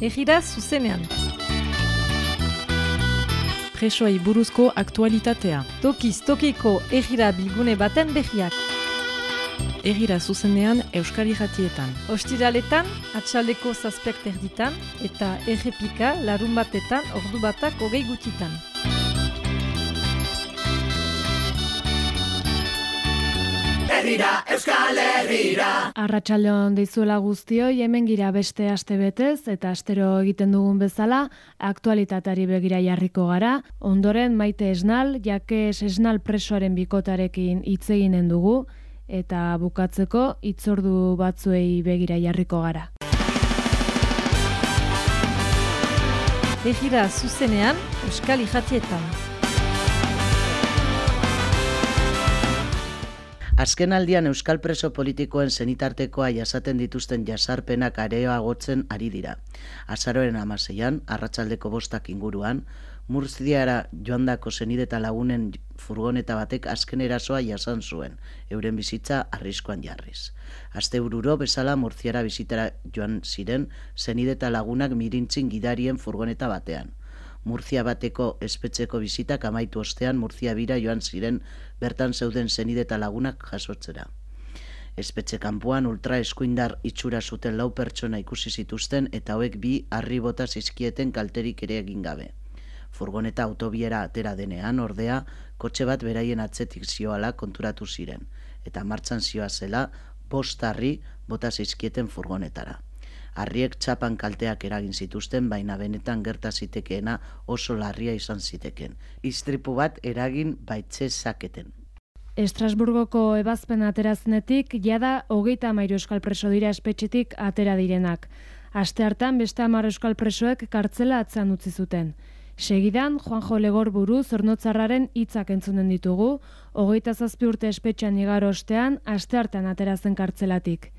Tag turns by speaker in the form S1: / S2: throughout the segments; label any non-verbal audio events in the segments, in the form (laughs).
S1: Egira zuzenean. Presoai buruzko aktualitatea. Tokiz tokiko egira bilgune baten behiak. Egira zuzenean Euskari jatietan. Ostiraletan, atxaleko zazpek terditan, eta errepika larun batetan ordu batak hogei gutitan.
S2: Herrira, Euskal Herrira.
S3: Arratxaldeon dizuela guztioi, hemen gira beste aste betez eta astero egiten dugun bezala, aktualitatari begira jarriko gara. Ondoren maite esnal, jake esnal presoaren bikotarekin hitz eginen dugu, eta bukatzeko hitzordu batzuei begira jarriko gara.
S1: Egira zuzenean Euskal jatietan.
S4: Azken aldian Euskal Preso politikoen zenitartekoa jasaten dituzten jasarpenak areoagotzen ari dira. Azaroren amaseian, arratsaldeko bostak inguruan, Murziara joandako zenideta lagunen furgoneta batek azken erasoa jasan zuen, euren bizitza arriskoan jarriz. Aste bururo bezala Murziara bizitara joan ziren zenideta lagunak mirintzin gidarien furgoneta batean. Murtzia bateko espetxeko bizitak amaitu ostean Murtzia bira joan ziren bertan zeuden zenide eta lagunak jasotzera. Espetxe kanpoan ultra eskuindar itxura zuten lau pertsona ikusi zituzten eta hauek bi harri bota zizkieten kalterik ere egin gabe. Furgoneta autobiera atera denean ordea kotxe bat beraien atzetik zioala konturatu ziren eta martxan zioa zela bost harri bota zizkieten furgonetara harriek txapan kalteak eragin zituzten, baina benetan gerta zitekeena oso larria izan ziteken. Istripu bat eragin baitze zaketen.
S3: Estrasburgoko ebazpen ateraznetik, jada hogeita amairu euskal preso dira espetxetik atera direnak. Aste hartan beste amar euskal presoek kartzela atzan utzi zuten. Segidan, Juanjo Legor buru zornotzarraren hitzak entzunen ditugu, hogeita zazpi urte espetxean igaro ostean, aste hartan aterazen kartzelatik.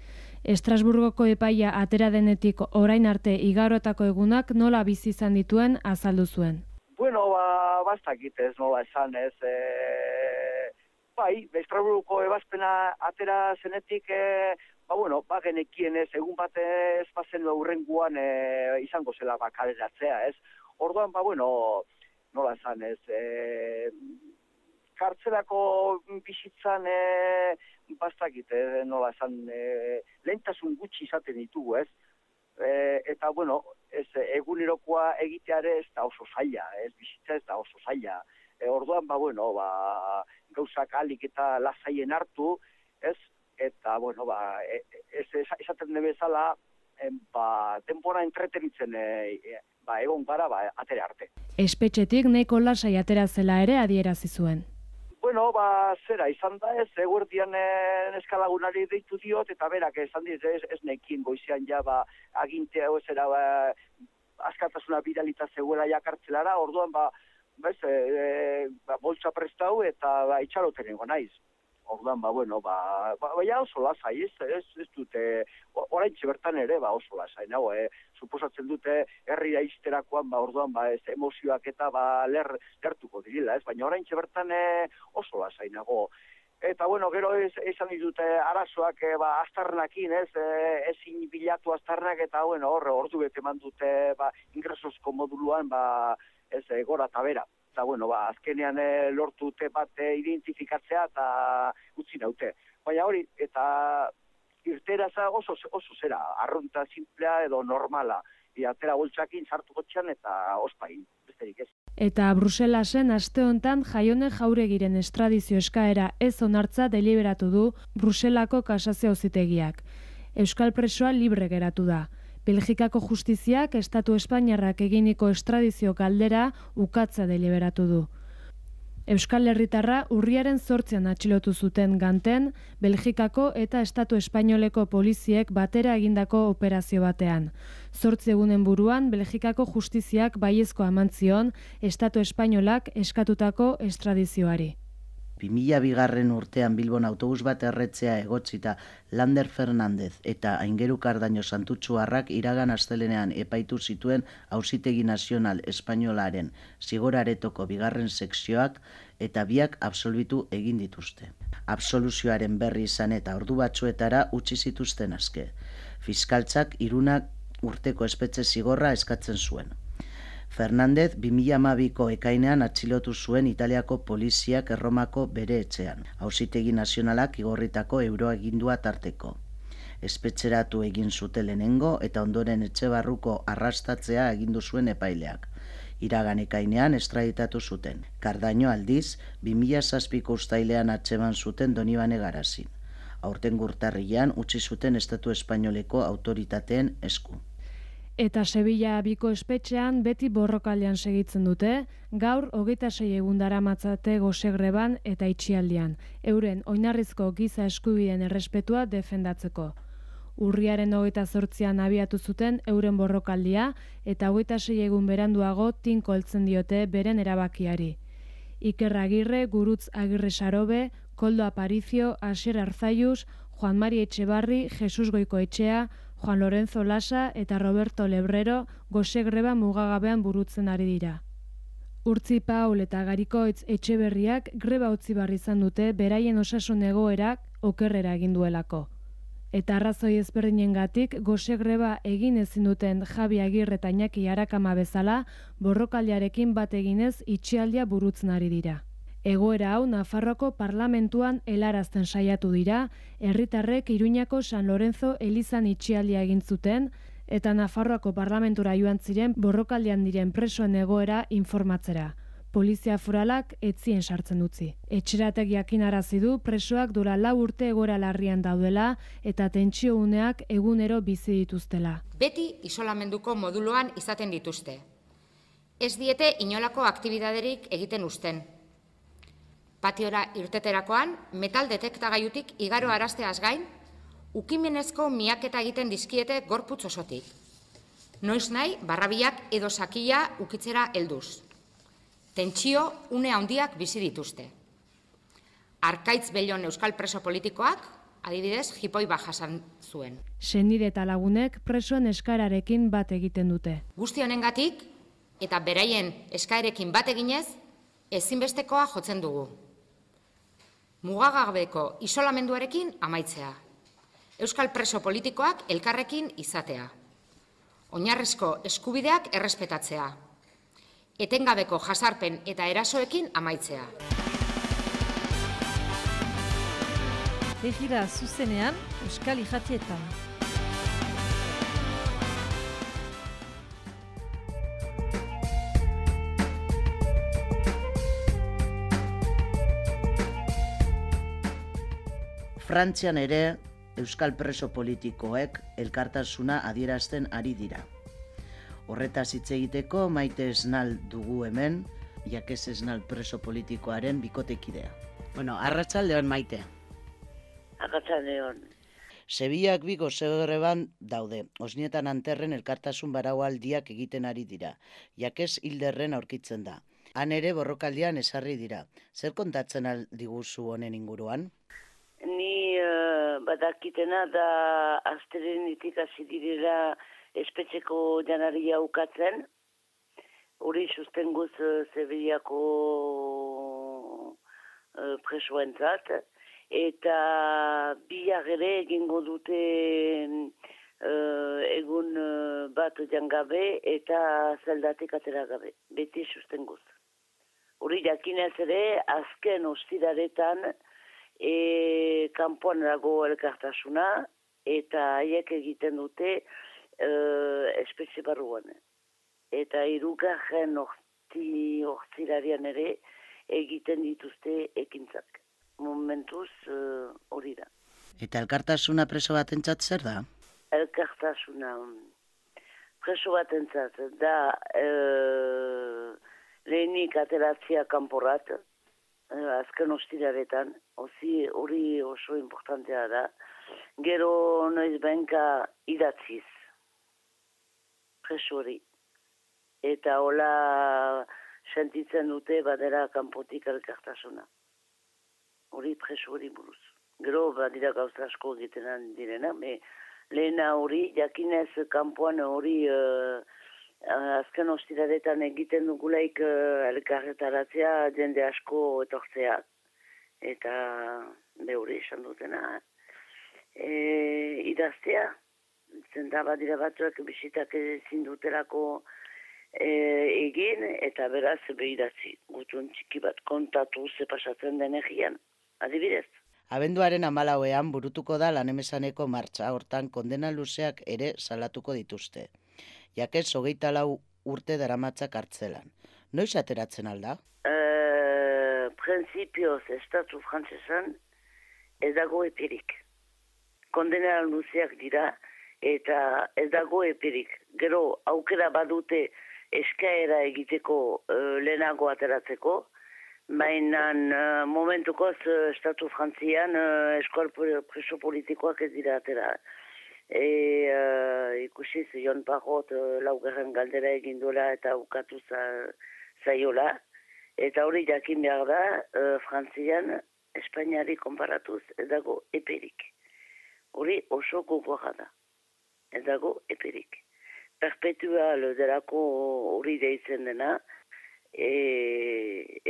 S3: Estrasburgoko epaia atera denetik orain arte igarotako egunak nola bizi izan dituen azaldu zuen.
S5: Bueno, ba, bastakit ez nola esan ez. E, bai, Estrasburgoko ebazpena atera zenetik, e, ba, bueno, ba, genekien ez, egun bat ez bazen aurrenguan e, izango zela bakaleratzea ez. Orduan, ba, bueno, nola esan ez, e, kartzelako bizitzan e, bastakit, eh, nola esan, e, lehentasun gutxi izaten ditugu, ez? E, eta, bueno, ez, egunerokoa egiteare ez da oso zaila, ez bizitza ez da oso zaila. E, orduan, ba, bueno, ba, gauzak alik eta lasaien hartu, ez? Eta, bueno, ba, e, ez, esaten de bezala, ba, tempora entretenitzen e, ba, egon gara, ba, atere arte.
S3: Espetxetik neko lasai atera zela ere adierazi zuen.
S5: Bueno, ba, zera, izan da ez, eguerdian eh, eskalagunari deitu diot, eta berak esan diz, ez, ez nekin goizian ja, ba, agintea, ez era, ba, askatasuna bidalita zegoela jakartzelara, orduan, ba, bez, e, ba, boltsa prestau eta ba, itxaroten naiz orduan, ba, bueno, ba, ba, ba oso lasai, ez, ez, ez dute, orain bertan ere, ba, oso lasai, nago, eh, suposatzen dute, herri aizterakoan, ba, orduan, ba, ez, emozioak eta, ba, ler, lertuko dirila, ez, baina orain bertan eh, oso lasai, nago, Eta, bueno, gero ez, esan ditute arazoak, e, ba, astarnakin, ez, e, ezin bilatu astarnak, eta, bueno, horre, ordu bete mandute, ba, ingresozko moduluan, ba, ez, e, gora eta bera eta bueno, ba, azkenean e, lortu te bat e, identifikatzea eta utzi naute. Baina hori, eta irtera za oso, oso zera, arrunta simplea edo normala, e, atera boltsakin sartu gotxan eta ospain, besterik ez.
S3: Eta Bruselasen aste hontan jaione jauregiren estradizio eskaera ez onartza deliberatu du Bruselako kasazio auzitegiak. Euskal presoa libre geratu da. Belgikako justiziak Estatu Espainiarrak eginiko estradizio kaldera ukatza deliberatu du. Euskal Herritarra urriaren zortzean atxilotu zuten ganten, Belgikako eta Estatu Espainoleko poliziek batera egindako operazio batean. Zortze egunen buruan, Belgikako justiziak baiezko amantzion, Estatu Espainolak eskatutako estradizioari.
S4: 2000 bigarren urtean Bilbon autobus bat erretzea egotzita Lander Fernandez eta Aingeru Kardaino Santutxuarrak iragan astelenean epaitu zituen Auzitegi Nazional Espainolaren zigoraretoko bigarren sekzioak eta biak absolbitu egin dituzte. Absoluzioaren berri izan eta ordu batzuetara utzi zituzten azke. Fiskaltzak irunak urteko espetxe zigorra eskatzen zuen. Fernandez 2012ko ekainean atxilotu zuen Italiako poliziak erromako bere etxean. Hauzitegi nazionalak igorritako euroagindua tarteko. Espetxeratu egin zute lehenengo eta ondoren etxe barruko arrastatzea egindu zuen epaileak. Iragan ekainean estraditatu zuten. Kardaino aldiz, 2006ko ustailean atxeban zuten Donibane Garazin. Aurten gurtarrian utzi zuten Estatu Espainoleko autoritateen esku.
S3: Eta Sevilla biko espetxean beti borrokaldean segitzen dute, gaur hogeita sei egun dara matzate gozegreban eta itxialdian, euren oinarrizko giza eskubideen errespetua defendatzeko. Urriaren hogeita zortzian abiatu zuten euren borrokaldia eta hogeita sei egun beranduago tinko eltzen diote beren erabakiari. Iker Agirre, Gurutz Agirre Sarobe, Koldo Aparicio, Asier Arzaius, Juan Mari Etxebarri, Jesus Goiko Etxea, Juan Lorenzo Lasa eta Roberto Lebrero gose greba mugagabean burutzen ari dira. Urtzi Paul eta Garikoitz Etxeberriak greba utzi barri izan dute beraien osasun egoerak okerrera egin duelako. Eta arrazoi ezberdinengatik gose greba egin ezin duten Javi Agirre eta Iñaki Arakama bezala borrokaldiarekin bat eginez itxialdia burutzen ari dira. Egoera hau Nafarroko parlamentuan helarazten saiatu dira, herritarrek Iruñako San Lorenzo Elizan itxialdia egin zuten eta Nafarroako parlamentura joan ziren borrokaldian diren presoen egoera informatzera. Polizia foralak etzien sartzen utzi. Etxeratek jakin arazi du presoak dura lau urte egoera larrian daudela eta tentsio uneak egunero bizi dituztela.
S6: Beti isolamenduko moduloan izaten dituzte. Ez diete inolako aktibidaderik egiten usten, Patiora irteterakoan, metal detektagaiutik igaro arasteaz gain, ukimenezko miaketa egiten dizkiete gorputz osotik. Noiz nahi, barrabiak edo sakia ukitzera helduz. Tentsio une handiak bizi dituzte. Arkaitz Bellon Euskal Preso Politikoak, adibidez, jipoi bajasan zuen.
S3: Senire eta lagunek presoen eskararekin bat egiten dute.
S6: Guzti honengatik eta beraien eskaerekin bat eginez, ezinbestekoa jotzen dugu mugagabeko isolamenduarekin amaitzea. Euskal preso politikoak elkarrekin izatea. Oinarrezko eskubideak errespetatzea. Etengabeko jasarpen eta erasoekin amaitzea.
S1: Egira zuzenean Euskal Ijatietan.
S4: Frantzian ere euskal preso politikoek elkartasuna adierazten ari dira. Horretaz hitz egiteko maite esnal dugu hemen, jakez esnal preso politikoaren bikotekidea. Bueno, arratsaldeon maite.
S7: Arratsaldeon.
S4: Sebiak bi gozegreban daude. Osnietan anterren elkartasun baraualdiak egiten ari dira. Jakez hilderren aurkitzen da. Han ere borrokaldian esarri dira. Zer kontatzen aldiguzu honen inguruan?
S7: Uh, badakitena da asteren itik direla espetxeko janaria ukatzen. Hori susten guz uh, Zebiliako uh, presoentzat. Eta biak ere egingo dute uh, egun uh, bat jangabe eta zeldatik atera gabe. Beti susten guz. Hori jakinez ere azken ostiraretan e, kanpoan dago elkartasuna, eta haiek egiten dute e, espezie barruan. Eta irugarren orti, ortzilarian ere egiten dituzte ekintzak. Momentuz e, hori da.
S4: Eta elkartasuna preso bat entzat zer da?
S7: Elkartasuna preso bat entzat da e, lehenik ateratzia kanporat, azken ostiraretan, ozi hori oso importantea da, gero noiz benka idatziz, preso. Eta hola sentitzen dute badera kanpotik elkartasuna. Hori preso buruz. Gero badira gauza asko egiten direna, me, lehena hori, jakinez kanpoan hori... Uh, azken ostiraretan egiten dugulaik uh, elkarretaratzea jende asko etortzea. Eta behuri esan dutena. E, idaztea, zenta badira batzuak bisitak ezin dutelako e, egin, eta beraz behiratzi, gutun txiki bat kontatu ze pasatzen den egian, adibidez.
S4: Abenduaren amalauean burutuko da lanemesaneko martxa, hortan kondena luzeak ere salatuko dituzte. Jakez, hogeita lau urte daramatzak hartzelan. Noiz ateratzen alda?
S7: E, Principioz, estatu frantzesan, ez dago epirik. Kondena luzeak dira, eta ez dago epirik. Gero, aukera badute eskaera egiteko uh, lehenago ateratzeko, baina uh, momentukoz uh, estatu frantzian uh, eskual preso politikoak ez dira atera. E, uh, ikusiz, Jon Parrot uh, laugarren galdera egin duela eta ukatu za, zaiola. Eta hori jakin behar da, uh, frantzian, Espainiari konparatuz, dago eperik. Hori oso gogoa da. Ez dago eperik perpetual delako hori deitzen dena, e,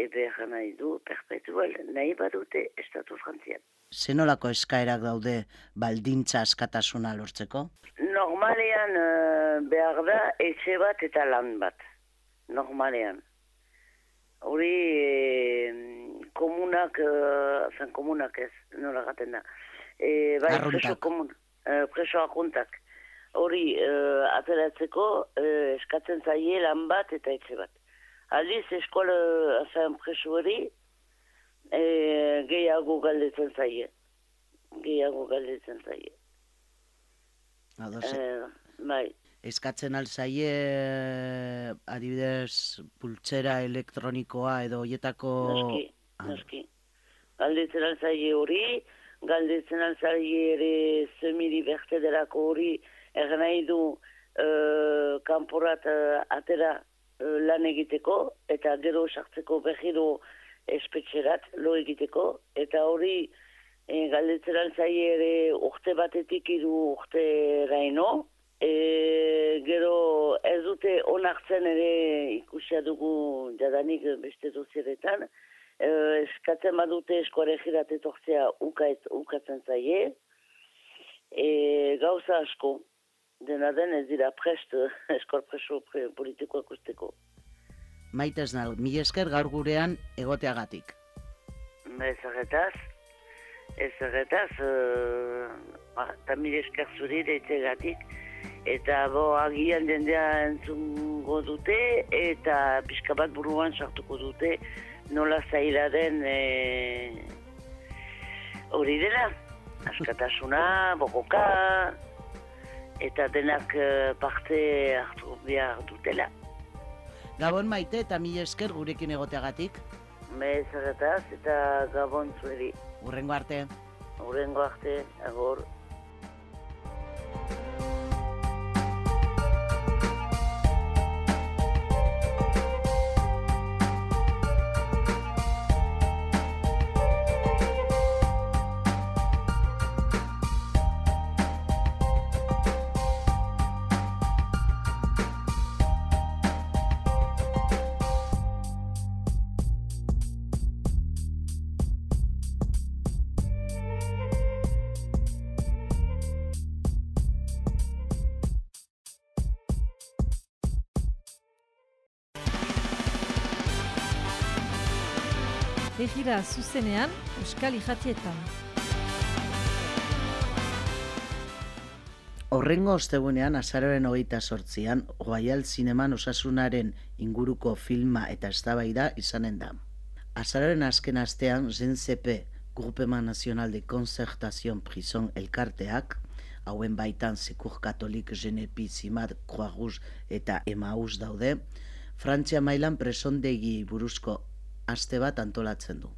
S7: ebe nahi du perpetual nahi badute estatu frantzian.
S4: Zenolako eskaerak daude baldintza askatasuna lortzeko?
S7: Normalean uh, behar da etxe bat eta lan bat. Normalean. Hori e, komunak, uh, zen komunak ez, nola gaten da. E, bai, preso, komun, uh, preso ajuntak hori uh, ateratzeko uh, eskatzen zaie lan bat eta etxe bat. Aldiz eskola azaen preso hori uh, gehiago galdetzen zaie. Gehiago galdetzen zaie.
S4: Uh, bai. Eskatzen alzaie adibidez pultsera elektronikoa edo hoietako...
S7: Noski, ah. noski. Galdetzen alzaie hori, galdetzen alzaie ere zemiri berte derako hori, Egan nahi du uh, kanporat atera lan egiteko eta gero sartzeko behiru espetxerat lo egiteko. Eta hori e, galdetzen ere urte batetik iru urte raino e, gero ez dute onartzen ere ikusia dugu jadanik beste duzieretan e, eskatzen badute eskoare girate tortzea ukatzen zaie. E, gauza asko. Dena den ez dira prest (laughs) eskor preso pre, politikoak usteko.
S4: Maite ez mi esker gaur gurean egoteagatik.
S7: Ez agetaz, ez agetaz, uh, eta mi esker zuri deitzegatik, eta bo agian dendea entzungo dute, eta pixka bat buruan sartuko dute, nola zaila den e, hori dela, askatasuna, bokoka, eta denak uh, parte hartu behar dutela.
S4: Gabon maite eta mi esker gurekin egoteagatik?
S7: Me zagataz eta gabon zueri.
S4: Urrengo arte.
S7: Urrengo arte, agor.
S1: Egira zuzenean, Euskal Ijatietan.
S4: Horrengo ostegunean, azaroren hogeita sortzian, Oaial Zineman osasunaren inguruko filma eta eztabaida izanen da. Azaroren azken astean, ZNCP, Grupema Nacional de Concertación Prison Elkarteak, hauen baitan Sekur Katolik, Genepi, Zimat, Croix eta Emaus daude, Frantzia mailan presondegi buruzko aste bat antolatzen du.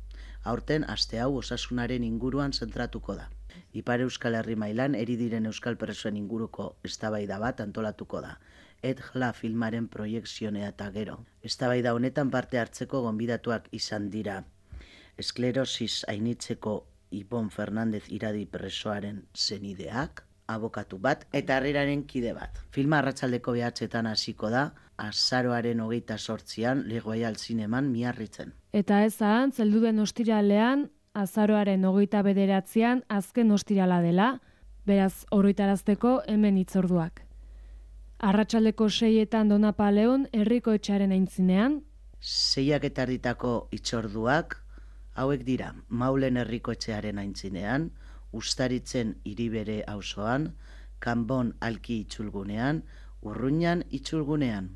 S4: Aurten aste hau osasunaren inguruan zentratuko da. Ipar Euskal Herri mailan eri diren euskal presoen inguruko eztabaida bat antolatuko da. Ed Hla filmaren proiektzionea eta gero. Eztabaida honetan parte hartzeko gonbidatuak izan dira. Esklerosis ainitzeko Ibon Fernandez iradi presoaren zenideak, abokatu bat eta herriraren kide bat. Filma arratsaldeko behatzetan hasiko da, azaroaren hogeita sortzian legoaial zineman miarritzen.
S3: Eta ez ahan, zeldu den ostiralean, azaroaren hogeita bederatzean azken ostirala dela, beraz oroitarazteko hemen itzorduak. Arratxaldeko seietan Donapa Leon herriko etxaren aintzinean.
S4: Seiak eta arditako itzorduak, hauek dira, maulen herriko etxearen aintzinean, ustaritzen iribere auzoan, kanbon alki itzulgunean, urruñan itzulgunean.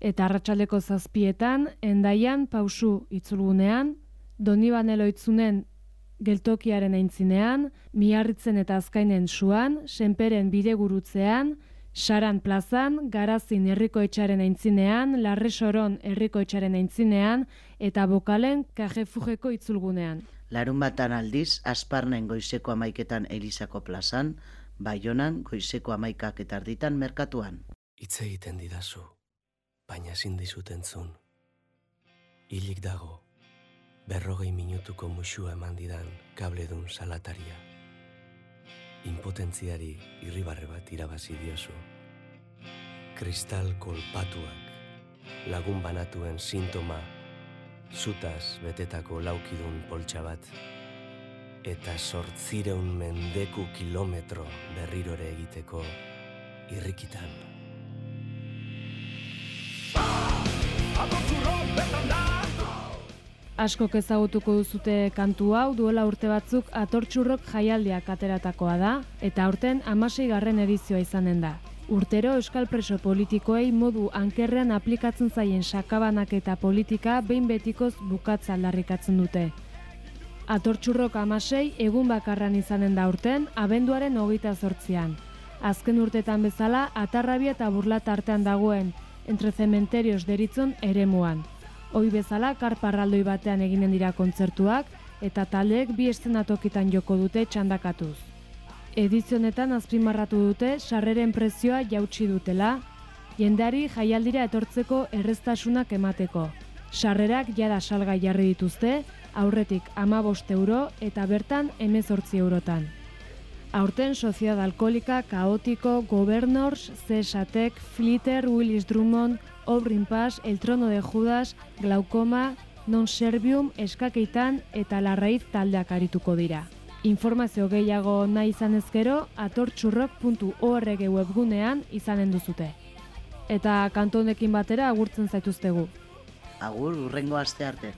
S3: Eta arratsaldeko zazpietan, endaian pausu itzulgunean, Donibane loitzunen geltokiaren aintzinean, miarritzen eta azkainen suan, senperen bidegurutzean, Saran plazan, garazin herriko etxaren aintzinean, larresoron herriko etxaren aintzinean, eta bokalen kajefujeko itzulgunean.
S4: Larun batan aldiz, asparnen goizeko amaiketan Elisako plazan, baionan goizeko amaikak eta arditan merkatuan.
S8: Itze egiten didazu, baina ezin dizut entzun. Hilik dago, berrogei minutuko musua eman didan kabledun salataria. Impotentziari irribarre bat irabazi diozu. Kristal kolpatuak, lagun banatuen sintoma, zutaz betetako laukidun poltsa bat, eta sortzireun mendeku kilometro berrirore egiteko irrikitan.
S3: Askok ezagutuko duzute kantu hau duela urte batzuk atortxurrok jaialdiak ateratakoa da, eta aurten amasei garren edizioa izanen da. Urtero Euskal Preso politikoei modu ankerrean aplikatzen zaien sakabanak eta politika behin betikoz bukatza aldarrikatzen dute. Atortxurrok amasei egun bakarran izanen da urten, abenduaren hogeita zortzian. Azken urtetan bezala, atarrabia eta burlat artean dagoen, entre cementerios deritzon eremuan. Hoi bezala, karparraldoi batean eginen dira kontzertuak, eta taldeek bi estenatokitan joko dute txandakatuz. Edizionetan azpimarratu dute sarreren prezioa jautsi dutela, jendari jaialdira etortzeko erreztasunak emateko. Sarrerak jada salga jarri dituzte, aurretik ama euro eta bertan emezortzi eurotan. Aurten Sociedad Alkolika, Kaotiko, Governors, Cesatek, Flitter, Willis Drummond, Obrin Pass, El Trono de Judas, Glaukoma, Non Servium, Eskakeitan eta Larraiz taldeak arituko dira. Informazio gehiago nahi izan ezkero, atortxurrok.org webgunean izanen duzute. Eta kantonekin batera agurtzen zaituztegu.
S4: Agur, urrengo aste arte.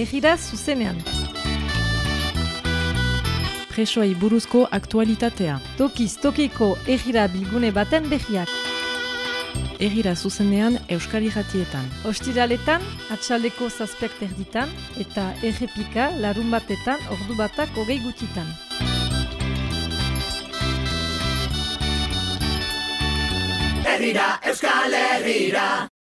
S1: Egira zuzenean. Presoei buruzko aktualitatea. Tokiz tokiko egira bilgune baten behiak. egira zuzenean Euskari jatietan. Ostiraletan, atxaleko zazpek terditan, eta errepika larun batetan ordu batak hogei gutitan.
S2: Herrira, Euskal Herrira